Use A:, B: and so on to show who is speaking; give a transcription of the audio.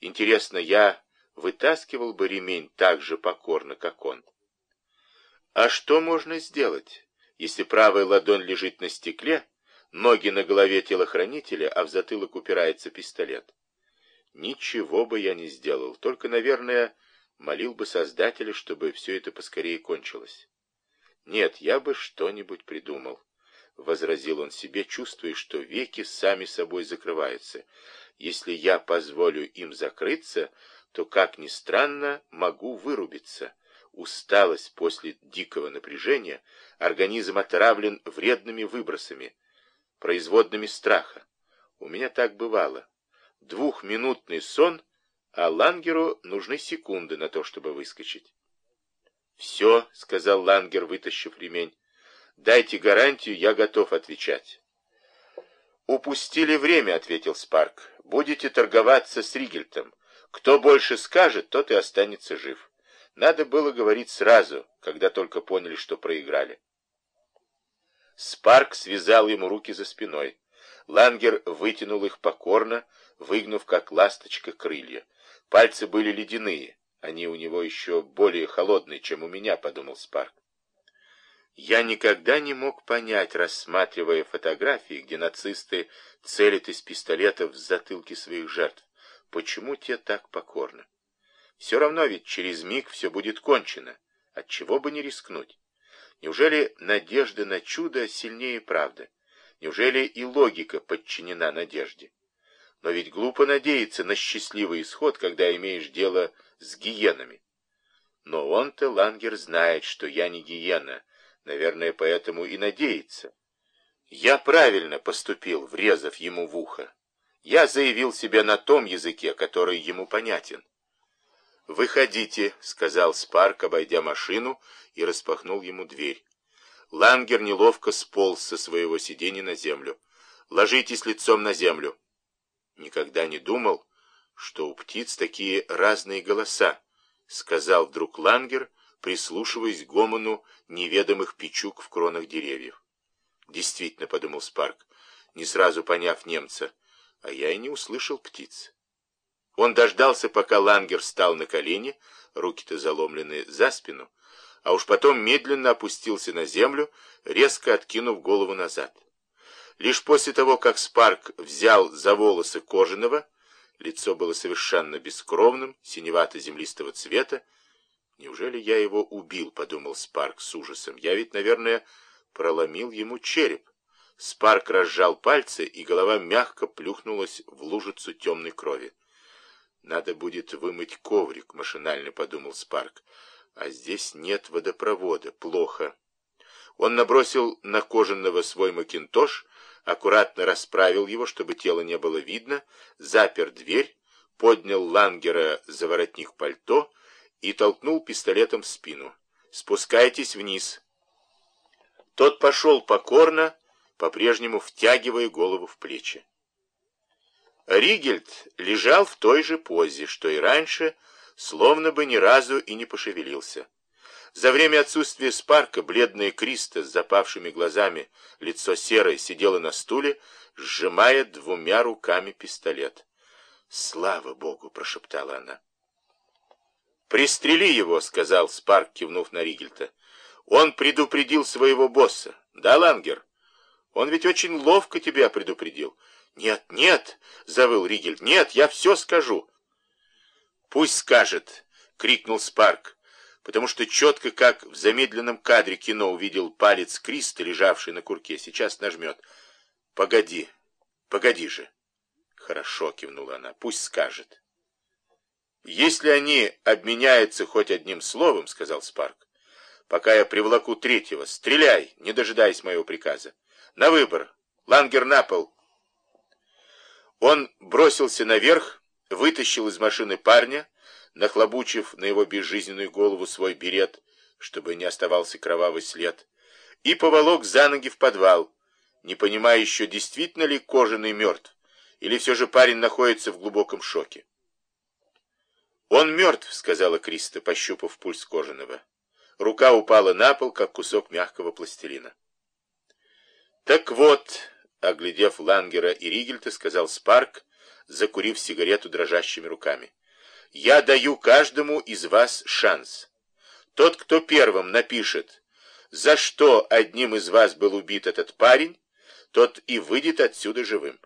A: Интересно, я вытаскивал бы ремень так же покорно, как он. А что можно сделать, если правая ладонь лежит на стекле, ноги на голове телохранителя, а в затылок упирается пистолет? Ничего бы я не сделал, только, наверное, молил бы Создателя, чтобы все это поскорее кончилось. Нет, я бы что-нибудь придумал, — возразил он себе, чувствуя, что веки сами собой закрываются. Если я позволю им закрыться, то, как ни странно, могу вырубиться. Усталость после дикого напряжения, организм отравлен вредными выбросами, производными страха. У меня так бывало. Двухминутный сон, а Лангеру нужны секунды на то, чтобы выскочить. «Все», — сказал Лангер, вытащив ремень, — «дайте гарантию, я готов отвечать». «Упустили время», — ответил Спарк. «Будете торговаться с Ригельтом. Кто больше скажет, тот и останется жив. Надо было говорить сразу, когда только поняли, что проиграли». Спарк связал ему руки за спиной. Лангер вытянул их покорно, выгнув, как ласточка, крылья. Пальцы были ледяные. Они у него еще более холодные, чем у меня, подумал Спарк. Я никогда не мог понять, рассматривая фотографии, где нацисты целят из пистолетов в затылки своих жертв, почему те так покорны. Все равно ведь через миг все будет кончено. Отчего бы не рискнуть? Неужели надежда на чудо сильнее правды? Неужели и логика подчинена надежде? Но ведь глупо надеяться на счастливый исход, когда имеешь дело с гиенами. Но он-то, Лангер, знает, что я не гиена, наверное, поэтому и надеется. Я правильно поступил, врезав ему в ухо. Я заявил себя на том языке, который ему понятен. «Выходите», — сказал Спарк, обойдя машину, и распахнул ему дверь. Лангер неловко сполз со своего сиденья на землю. «Ложитесь лицом на землю». Никогда не думал, что у птиц такие разные голоса, сказал вдруг Лангер, прислушиваясь к гомону неведомых печук в кронах деревьев. Действительно, подумал Спарк, не сразу поняв немца, а я и не услышал птиц. Он дождался, пока Лангер встал на колени, руки-то заломлены за спину, а уж потом медленно опустился на землю, резко откинув голову назад. Лишь после того, как Спарк взял за волосы Кожаного, лицо было совершенно бескровным, синевато-землистого цвета. «Неужели я его убил?» — подумал Спарк с ужасом. «Я ведь, наверное, проломил ему череп». Спарк разжал пальцы, и голова мягко плюхнулась в лужицу темной крови. «Надо будет вымыть коврик», — машинально подумал Спарк. «А здесь нет водопровода. Плохо». Он набросил на кожаного свой макинтош, аккуратно расправил его, чтобы тело не было видно, запер дверь, поднял Лангера за воротник пальто и толкнул пистолетом в спину. «Спускайтесь вниз». Тот пошел покорно, по-прежнему втягивая голову в плечи. Ригельд лежал в той же позе, что и раньше, словно бы ни разу и не пошевелился. За время отсутствия Спарка бледная Криста с запавшими глазами, лицо серое, сидела на стуле, сжимая двумя руками пистолет. «Слава Богу!» — прошептала она. «Пристрели его!» — сказал Спарк, кивнув на Ригельта. «Он предупредил своего босса. Да, Лангер? Он ведь очень ловко тебя предупредил». «Нет, нет!» — завыл Ригельд. «Нет, я все скажу!» «Пусть скажет!» — крикнул Спарк потому что четко, как в замедленном кадре кино увидел палец Криста, лежавший на курке, сейчас нажмет. «Погоди, погоди же». «Хорошо», — кивнула она, — «пусть скажет». «Если они обменяются хоть одним словом, — сказал Спарк, — пока я привлеку третьего, стреляй, не дожидаясь моего приказа. На выбор. Лангер на пол». Он бросился наверх, вытащил из машины парня, нахлобучив на его безжизненную голову свой берет, чтобы не оставался кровавый след, и поволок за ноги в подвал, не понимая еще, действительно ли кожаный мертв, или все же парень находится в глубоком шоке. «Он мертв», — сказала Криста, пощупав пульс кожаного. Рука упала на пол, как кусок мягкого пластилина. «Так вот», — оглядев Лангера и Ригельта, сказал Спарк, закурив сигарету дрожащими руками. «Я даю каждому из вас шанс. Тот, кто первым напишет, за что одним из вас был убит этот парень, тот и выйдет отсюда живым.